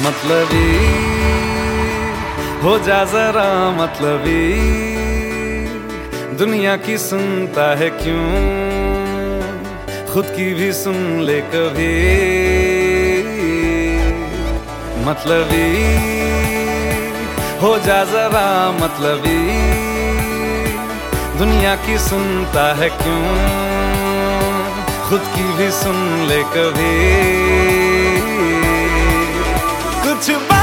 मतलबी। हो जा जरा मतलबी। दुनिया की सुनता है क्यों? खुद की भी सुन ले कभी। मतलबी। हो जा जरा मतलबी। दुनिया की सुनता है क्यों? खुद की भी सुन ले कभी। to my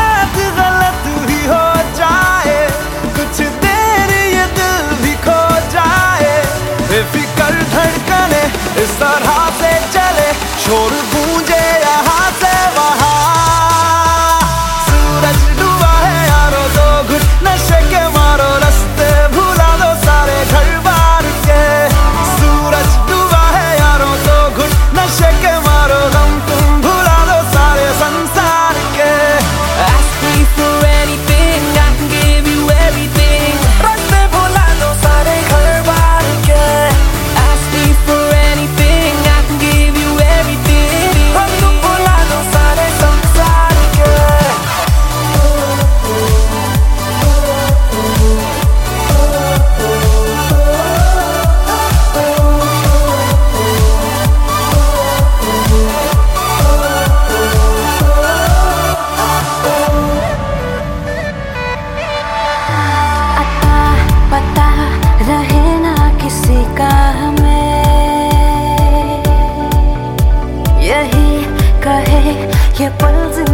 quals in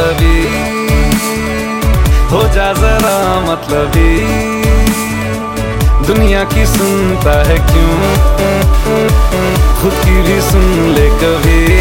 मतलबी। हो जा जरा मतलबी। दुनिया की सुनता है क्यों? खुद की भी सुन ले कभी।